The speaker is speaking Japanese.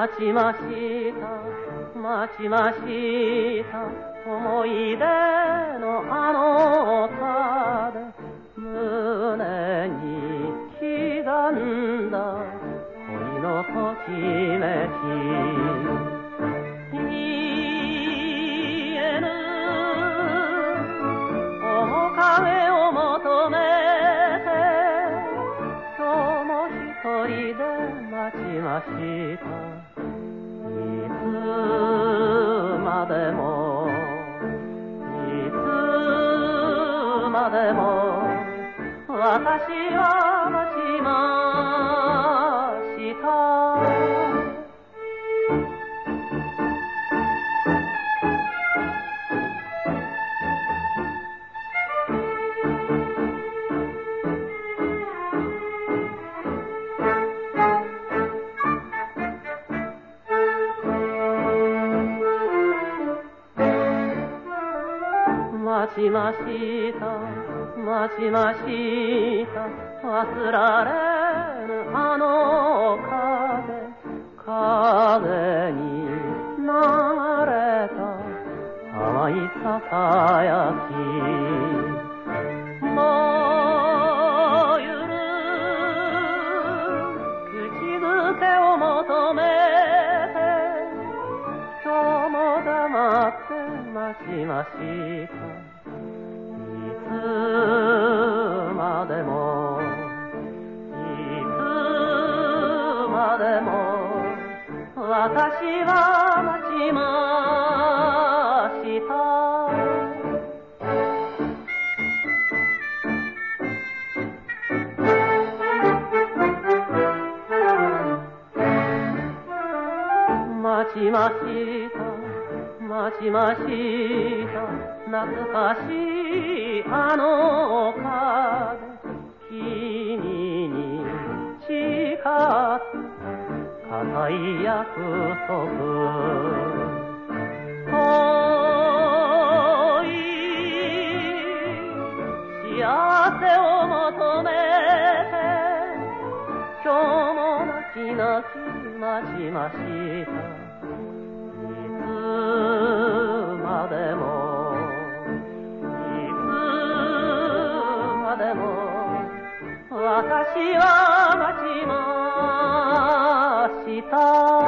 待ちました。待ちました。思い出のあの歌で胸に刻んだ恋のときめき。」「いつまでもいつまでも私は待ちました」待ちました。待ちました。忘られぬあの風。風に流れた。淡いささやき。って待ちましたいつまでもいつまでも私は待ちました。待ちました。待ちました。懐かしいあの風君に誓った。固い約束遠い幸せを求めて今日も泣き泣き待ちました。私は待ちました。